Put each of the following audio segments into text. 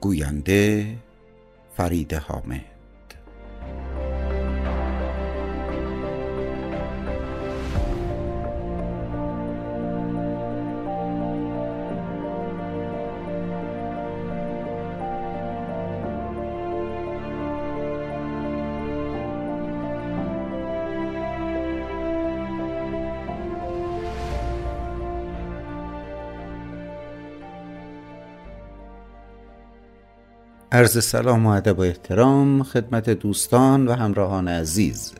گوینده فرید حامد. عرض سلام و ادب و احترام خدمت دوستان و همراهان عزیز.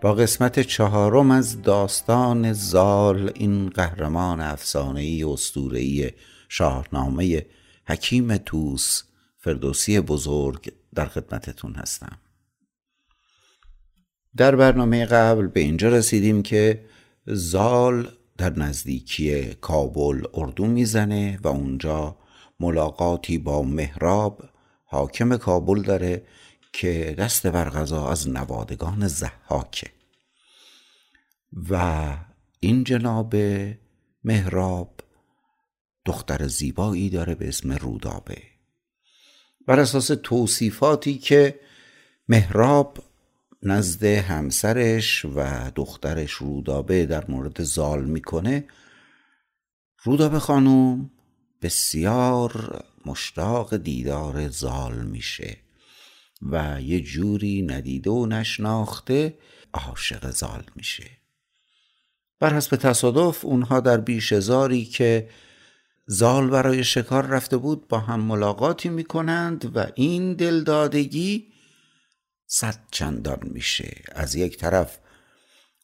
با قسمت چهارم از داستان زال این قهرمان افسانه‌ای اسطوره‌ای شاهنامه حکیم توس فردوسی بزرگ در خدمتتون هستم. در برنامه قبل به اینجا رسیدیم که زال در نزدیکی کابل اردو می‌زنه و اونجا ملاقاتی با مهراب حاکم کابل داره که دست بر از نوادگان زحاکه و این جناب مهراب دختر زیبایی داره به اسم رودابه. بر اساس توصیفاتی که مهراب نزد همسرش و دخترش رودابه در مورد زال می‌کنه رودابه خانوم بسیار مشتاق دیدار زال میشه و یه جوری ندیده و نشناخته عاشق زال میشه. بر حسب تصادف اونها در بیشزاری که زال برای شکار رفته بود با هم ملاقاتی می‌کنند و این دلدادگی صد چندان میشه. از یک طرف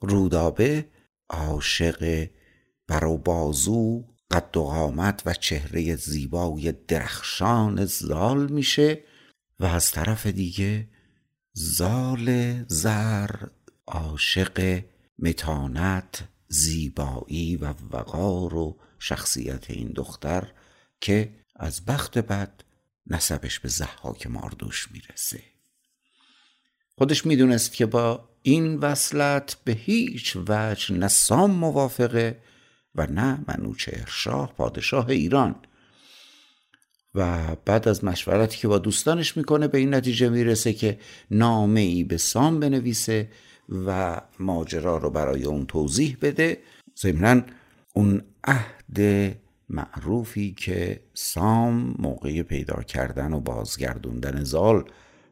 رودابه عاشق بر و بازو قد و قامت و چهره زیبای درخشان زال میشه و از طرف دیگه زال زر عاشق متانت زیبایی و وقار و شخصیت این دختر که از بخت بد نسبش به زحاک ماردوش می‌رسه. خودش می‌دونست که با این وصلت به هیچ وجه نسام موافقه و نه منوچهر شاه پادشاه ایران. و بعد از مشورتی که با دوستانش می‌کنه به این نتیجه می‌رسه که نامه ای به سام بنویسه و ماجرا رو برای اون توضیح بده. ضمنا اون عهد معروفی که سام موقع پیدا کردن و بازگردوندن زال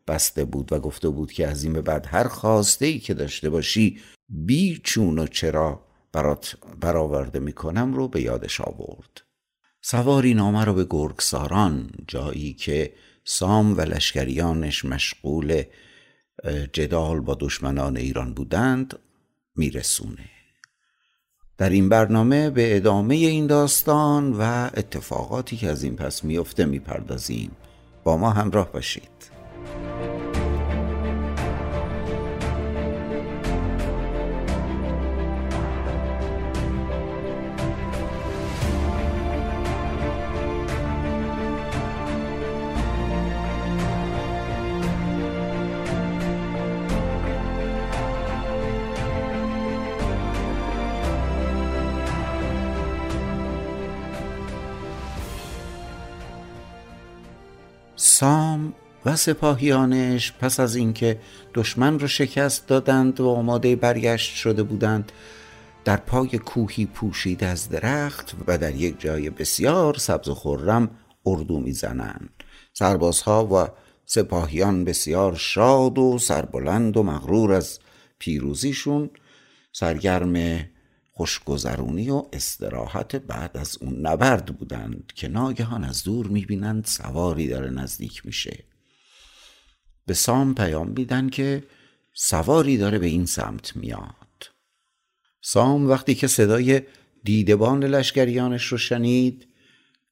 بسته بود و گفته بود که از این به بعد هر خواسته ای که داشته باشی بی چون و چرا برات برآورده می‌کنم رو به یادش آورد. سواری نامه رو به گرگساران جایی که سام و لشکریانش مشغول جدال با دشمنان ایران بودند میرسونه. در این برنامه به ادامه این داستان و اتفاقاتی که از این پس میفته می‌پردازیم. با ما همراه باشید. سام و سپاهیانش پس از اینکه دشمن را شکست دادند و آماده برگشت شده بودند در پای کوهی پوشید از درخت و در یک جای بسیار سبز و خرم اردو می‌زنند. سربازها و سپاهیان بسیار شاد و سربلند و مغرور از پیروزیشون سرگرم خوشگذرونی و استراحت بعد از اون نبرد بودند که ناگهان از دور می‌بینند سواری داره نزدیک میشه. به سام پیام میدن که سواری داره به این سمت میاد. سام وقتی که صدای دیدبان لشکریانش رو شنید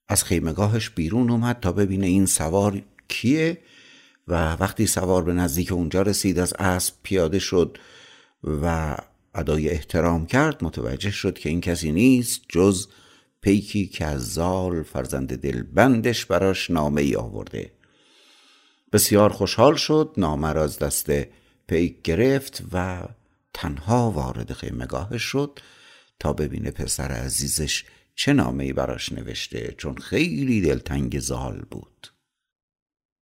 از خیمگاهش بیرون اومد تا ببینه این سوار کیه و وقتی سوار به نزدیک اونجا رسید از اسب پیاده شد و ادای احترام کرد متوجه شد که این کسی نیست جز پیکی که از زال فرزند دلبندش براش نامه ای آورده. بسیار خوشحال شد نامه را از دست پیک گرفت و تنها وارد خیمگاهش شد تا ببینه پسر عزیزش چه نامه ای براش نوشته چون خیلی دلتنگ زال بود.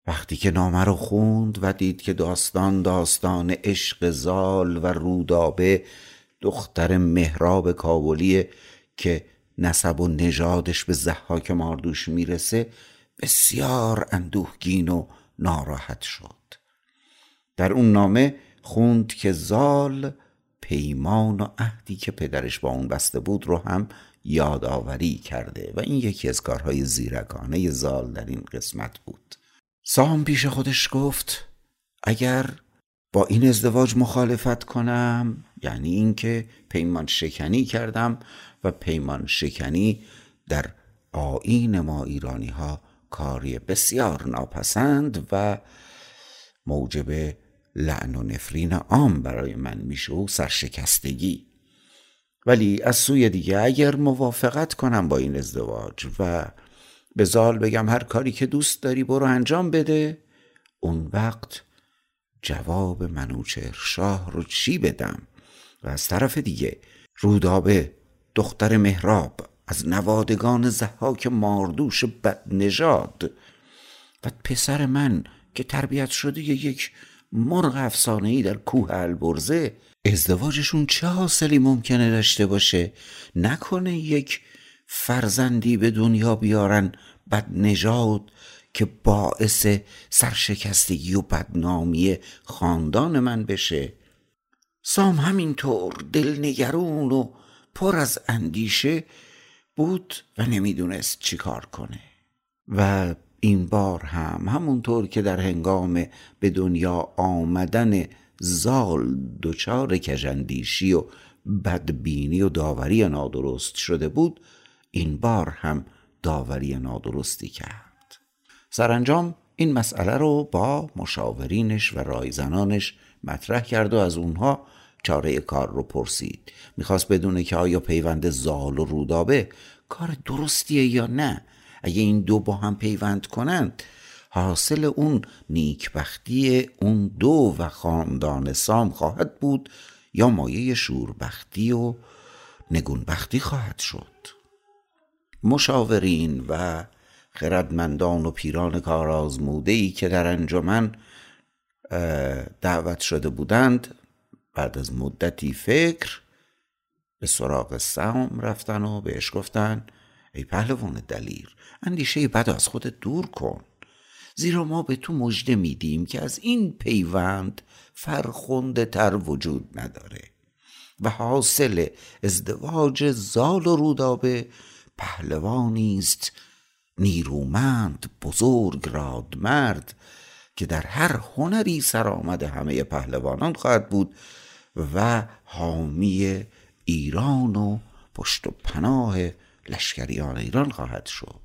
وقتی که نامه رو خوند و دید که داستان داستان عشق زال و رودابه دختر مهراب کابلیه که نسب و نژادش به زحاک ماردوش می‌رسه بسیار اندوهگین و ناراحت شد. در اون نامه خوند که زال پیمان و عهدی که پدرش با اون بسته بود رو هم یادآوری کرده و این یکی از کارهای زیرکانه زال در این قسمت بود. سام پیش خودش گفت اگر با این ازدواج مخالفت کنم یعنی اینکه پیمان شکنی کردم و پیمان شکنی در آین ما ایرانی ها کاری بسیار ناپسند و موجب لعن و نفرین عام برای من میشه و سرشکستگی. ولی از سوی دیگه اگر موافقت کنم با این ازدواج و به زال بگم هر کاری که دوست داری برو انجام بده. اون وقت جواب منوچهر شاه رو چی بدم؟ و از طرف دیگه رودابه دختر مهراب از نوادگان زحاک ماردوش بدنژاد و پسر من که تربیت شده یک مرغ افسانه ای در کوه البرزه ازدواجشون چه حاصلی ممکنه داشته باشه؟ نکنه یک فرزندی به دنیا بیارن بد نژاد که باعث سرشکستگی و بدنامی خاندان من بشه. سام همینطور دلنگرون و پر از اندیشه بود و نمی‌دونست چی کار کنه. و این بار هم همونطور که در هنگام به دنیا آمدن زال دچار کجندیشی و بدبینی و داوری نادرست شده بود این بار هم داوری نادرستی کرد. سرانجام این مسئله رو با مشاورینش و رایزنانش مطرح کرد و از اونها چاره کار رو پرسید. می‌خواست بدونه که آیا پیوند زال و رودابه کار درستیه یا نه. اگه این دو با هم پیوند کنند حاصل اون نیکبختی اون دو و خاندان سام خواهد بود یا مایه شوربختی و نگونبختی خواهد شد. مشاورین و خردمندان و پیران کار ای که در انجمن دعوت شده بودند. بعد از مدتی فکر به سراغ سام رفتن و بهش گفتن ای پهلوان دلیر اندیشه بد از خود دور کن. زیرا ما به تو مژده میدیم که از این پیوند فرخنده تر وجود نداره و حاصل ازدواج زال و رودابه پهلوانی است. نیرومند بزرگ رادمرد که در هر هنری سرآمد همه پهلوانان خواهد بود و حامی ایران و پشت و پناه لشکریان ایران خواهد شد.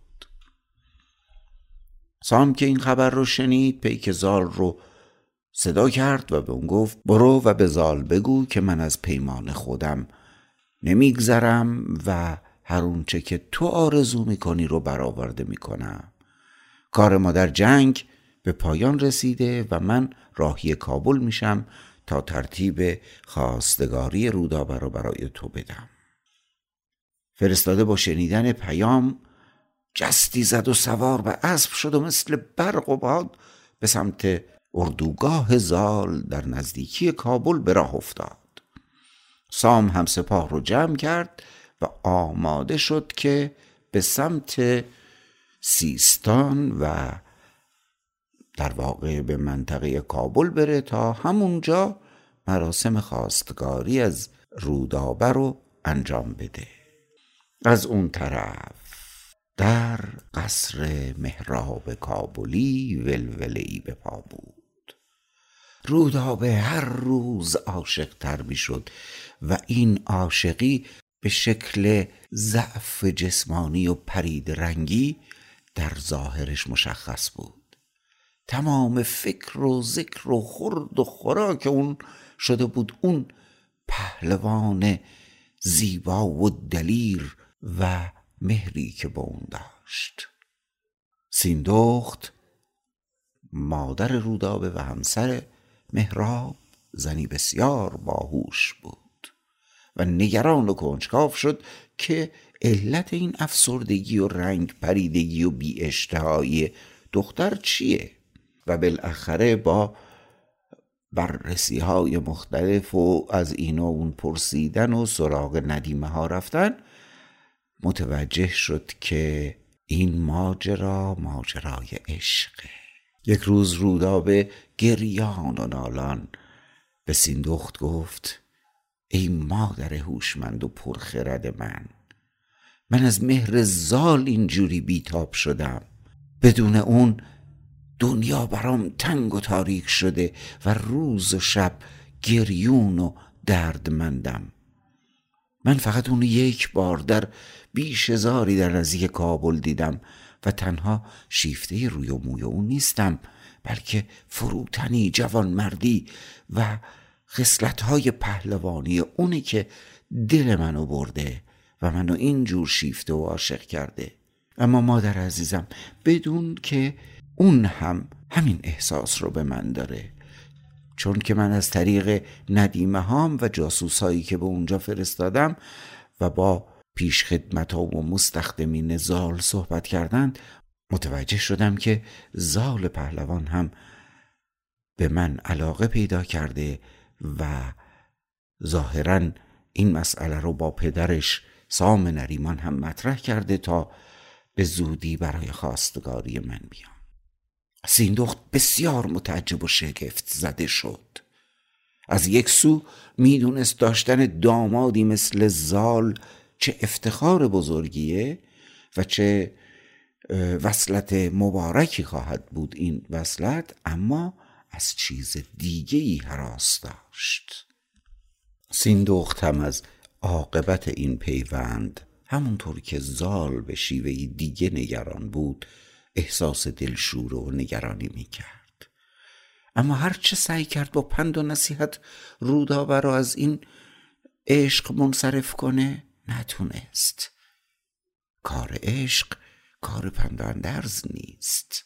سام که این خبر رو شنید پیک زال رو صدا کرد و به اون گفت برو و به زال بگو که من از پیمان خودم نمیگذرم و هر اونچه که تو آرزو می‌کنی رو برآورده می‌کنم. کار ما در جنگ به پایان رسیده و من راهی کابل میشم تا ترتیب خواستگاری رودابه رو برای تو بدم. فرستاده با شنیدن پیام جستی زد و سوار و اسب شد و مثل برق و باد به سمت اردوگاه زال در نزدیکی کابل به راه افتاد. سام هم سپاه رو جمع کرد و آماده شد که به سمت سیستان و در واقع به منطقه کابل بره تا همونجا مراسم خواستگاری از رودابه رو انجام بده. از اون طرف در قصر مهراب کابلی ولوله به پا بود. رودابه هر روز عاشق تر می شد و این عاشقی به شکل ضعف جسمانی و پرید رنگی در ظاهرش مشخص بود. تمام فکر و ذکر و خورد و خوراک اون شده بود اون پهلوان زیبا و دلیر و مهری که به اون داشت. سیندخت مادر رودابه و همسر مهراب زنی بسیار باهوش بود. و نگران و کنجکاو شد که علت این افسردگی و رنگ پریدگی و بی دختر چیه؟ و بالاخره با بررسی های مختلف و از این و اون پرسیدن و سراغ ندیمه ها رفتن متوجه شد که این ماجرا ماجرای عشقه. یک روز رودابه گریان و نالان به سیندخت گفت ای مادر هوشمند و پرخرد من من از مهر زال اینجوری بیتاب شدم. بدون اون دنیا برام تنگ و تاریک شده و روز و شب گریون و دردمندم. من فقط اونو یک بار در بیش هزاری در نزدیک کابل دیدم و تنها شیفته روی و موی اون نیستم بلکه فروتنی جوان مردی و های پهلوانی اونی که دل منو برده و منو اینجور شیفته و عاشق کرده. اما مادر عزیزم بدون که اون هم همین احساس رو به من داره. چون که من از طریق ندیمه هام و جاسوسایی که به اونجا فرستادم و با پیش خدمت و مستخدمین زال صحبت کردند متوجه شدم که زال پهلوان هم به من علاقه پیدا کرده و ظاهرا این مسئله رو با پدرش سام نریمان هم مطرح کرده تا به زودی برای خواستگاری من بیام سیندخت بسیار متعجب و شگفت زده شد. از یک سو می‌دونست داشتن دامادی مثل زال چه افتخار بزرگیه و چه وصلت مبارکی خواهد بود این وصلت اما از چیز دیگه ای حراس داشت سیندخت هم از عاقبت این پیوند. همونطور که زال به شیوهی دیگه نگران بود احساس دلشور و نگرانی می‌کرد. اما هرچه سعی کرد با پند و نصیحت رودابه را از این عشق منصرف کنه نتونست. کار عشق کار پنداندرز نیست.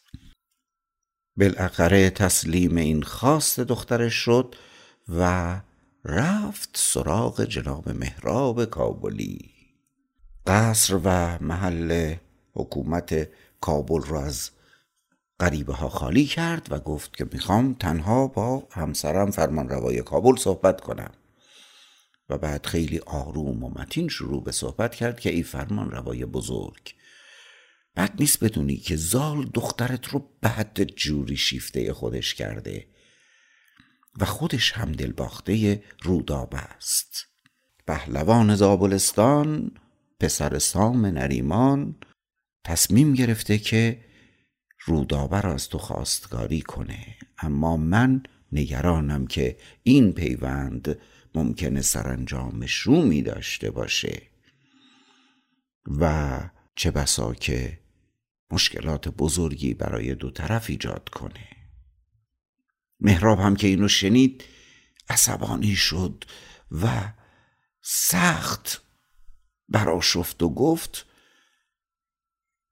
بالاخره تسلیم این خواست دخترش شد. و رفت سراغ جناب مهراب کابلی. قصر و محل حکومت کابل را از غریبه ها خالی کرد و گفت که می‌خوام تنها با همسرم فرمان روای کابل صحبت کنم. و بعد خیلی آروم و متین شروع به صحبت کرد که ای فرمان روای بزرگ بد نیست بدونی که زال دخترت رو بعد جوری شیفته خودش کرده. و خودش هم دلباخته رودابه است. پهلوان زابلستان پسر سام نریمان تصمیم گرفته که رودابه را از تو خواستگاری کنه. اما من نگرانم که این پیوند ممکنه سرانجام شومی داشته باشه. و چه بسا که مشکلات بزرگی برای دو طرف ایجاد کنه. مهراب هم که اینو شنید عصبانی شد و سخت براشفت و گفت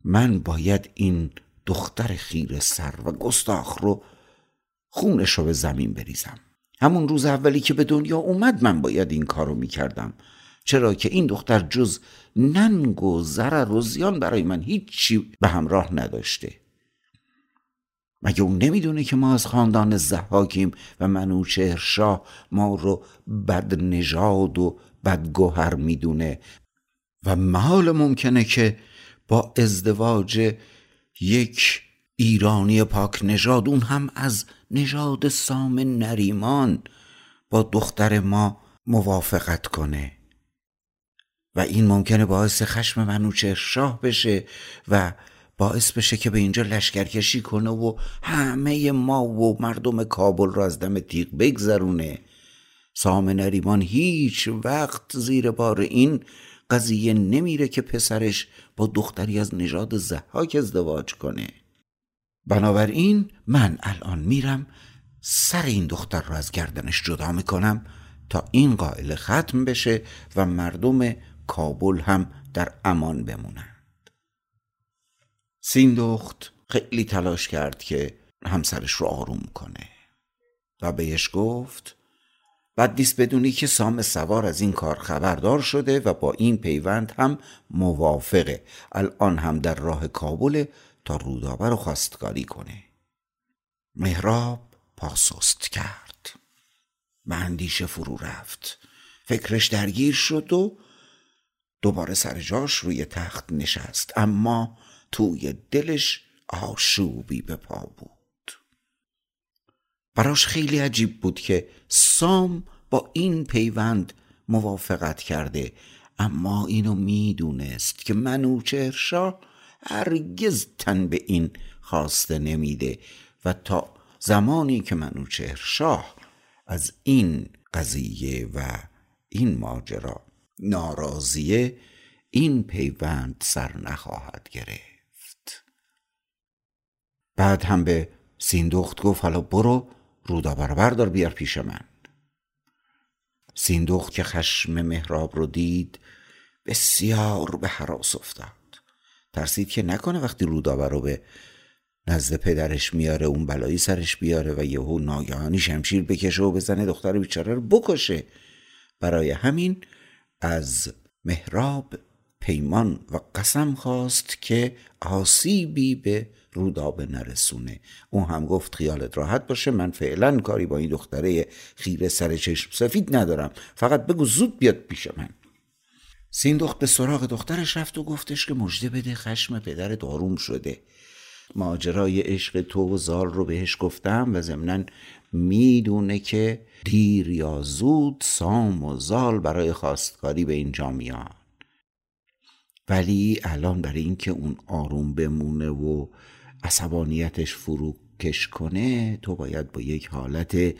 من باید این دختر خیر سر و گستاخ رو خونش رو به زمین بریزم. همون روز اولی که به دنیا اومد من باید این کارو می‌کردم. چرا که این دختر جز ننگ و ضرر و زیان برای من هیچی به همراه نداشته. مگه اون نمی‌دونه که ما از خاندان زحاکیم و منوچهر شاه ما رو بد نژاد و بدگوهر می‌دونه؟ و محال ممکنه که با ازدواج یک ایرانی پاک نژاد اون هم از نژاد سام نریمان با دختر ما موافقت کنه. و این ممکنه باعث خشم منوچهر شاه بشه و باعث بشه که به اینجا لشکرکشی کنه و همه ما و مردم کابل را از دم تیغ بگذرونه. سام نریمان هیچ وقت زیر بار این قضیه نمیره که پسرش با دختری از نژاد زحاک ازدواج کنه. بنابراین من الان میرم سر این دختر رو از گردنش جدا می‌کنم تا این قائل ختم بشه و مردم کابل هم در امان بمونند سیندخت خیلی تلاش کرد که همسرش رو آروم کنه و بهش گفت بعد نیست بدونی که سام سوار از این کار خبردار شده و با این پیوند هم موافقه. الان هم در راه کابل تا رودابه رو خواستگاری کنه. مهراب پاسست کرد. به اندیشه فرو رفت. فکرش درگیر شد و دوباره سر جاش روی تخت نشست. اما توی دلش آشوبی به پا بود. براش خیلی عجیب بود که سام با این پیوند موافقت کرده اما اینو می‌دونست که منوچهرشاه هرگز تن به این خواسته نمیده و تا زمانی که منوچهرشاه از این قضیه و این ماجرا ناراضیه این پیوند سر نخواهد گرفت. بعد هم به سیندخت گفت حالا برو رودا بردار بیار پیش من. سیندخت که خشم مهراب رو دید بسیار به حراس افتاد. ترسید که نکنه وقتی رودابه رو به نزد پدرش میاره اون بلایی سرش بیاره و یهو ناگهانی شمشیر بکشه و بزنه دختر بیچاره رو بکشه. برای همین از مهراب پیمان و قسم خواست که آسیبی به رودابه نرسونه. اون هم گفت خیالت راحت باشه من فعلا کاری با این دختره خیره سر چشم سفید ندارم. فقط بگو زود بیاد پیش من. سیندخت به سراغ دخترش رفت و گفتش که مژده بده خشم پدر داروم شده. ماجرای عشق تو و زال رو بهش گفتم و ضمنا می‌دونه که دیر یا زود سام و زال برای خواستگاری به اینجا میان. ولی الان برای اینکه اون آروم بمونه و عصبانیتش فروکش کنه تو باید با یک حالت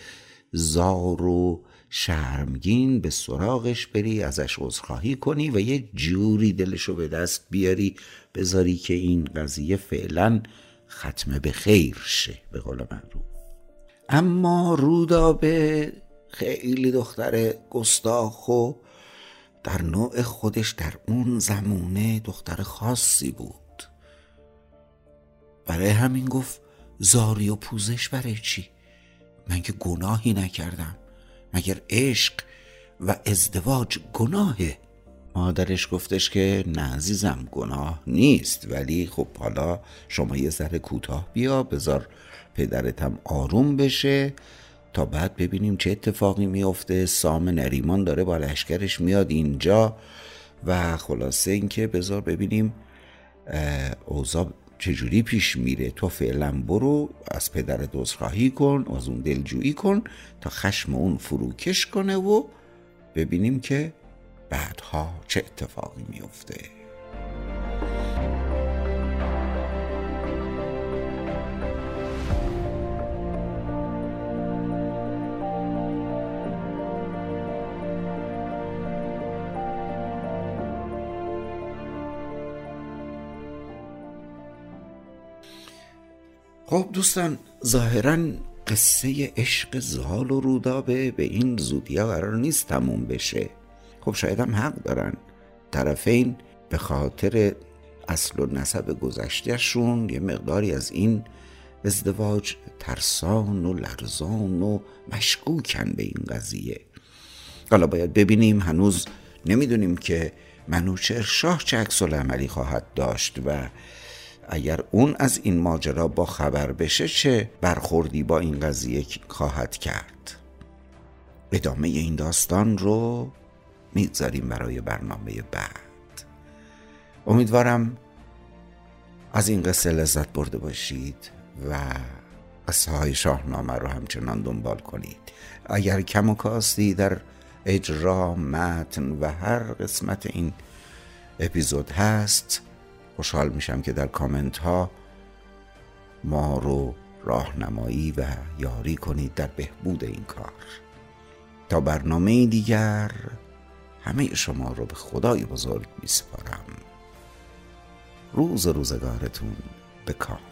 زار و شرمگین به سراغش بری ازش عذرخواهی کنی و یه جوری دلشو به دست بیاری بذاری که این قضیه فعلا ختمه به خیر شه به قول معروف اما رودابه خیلی دختر گستاخ و در نوع خودش در اون زمونه دختر خاصی بود. برای همین گفت زاری و پوزش برای چی؟ من که گناهی نکردم. مگر عشق و ازدواج گناهه؟ مادرش گفتش که نه عزیزم گناه نیست. ولی خب حالا شما یه ذره کوتاه بیا بذار پدرتم آروم بشه. تا بعد ببینیم چه اتفاقی میفته سام نریمان داره با لشکرش میاد اینجا و خلاصه اینکه بذار ببینیم اوضاع چجوری پیش میره. تو فعلا برو از پدر دوزخواهی کن از اون دلجویی کن تا خشم اون فروکش کنه و ببینیم که بعدها چه اتفاقی میفته خب دوستان ظاهرا قصه عشق زال و رودابه به این زودی ها قرار نیست تموم بشه. خب شاید هم حق دارن. طرفین به خاطر اصل و نسب گذشتهشون یه مقداری از این ازدواج ترسان و لرزان و مشکوکن به این قضیه. حالا باید ببینیم هنوز نمی‌دونیم که منوچهر شاه چه عکس عملی خواهد داشت و اگر اون از این ماجرا با خبر بشه چه برخوردی با این قضیه خواهد کرد؟ ادامه این داستان رو می‌گذاریم برای برنامه بعد. امیدوارم از این قصه لذت برده باشید و قصه های شاهنامه رو همچنان دنبال کنید. اگر کم و کاستی در اجرا متن و هر قسمت این اپیزود هست خوشحال میشم که در کامنت ها ما رو راهنمایی و یاری کنید در بهبود این کار. تا برنامه دیگر همه شما رو به خدای بزرگ می سپارم روز روزگارتون به کام.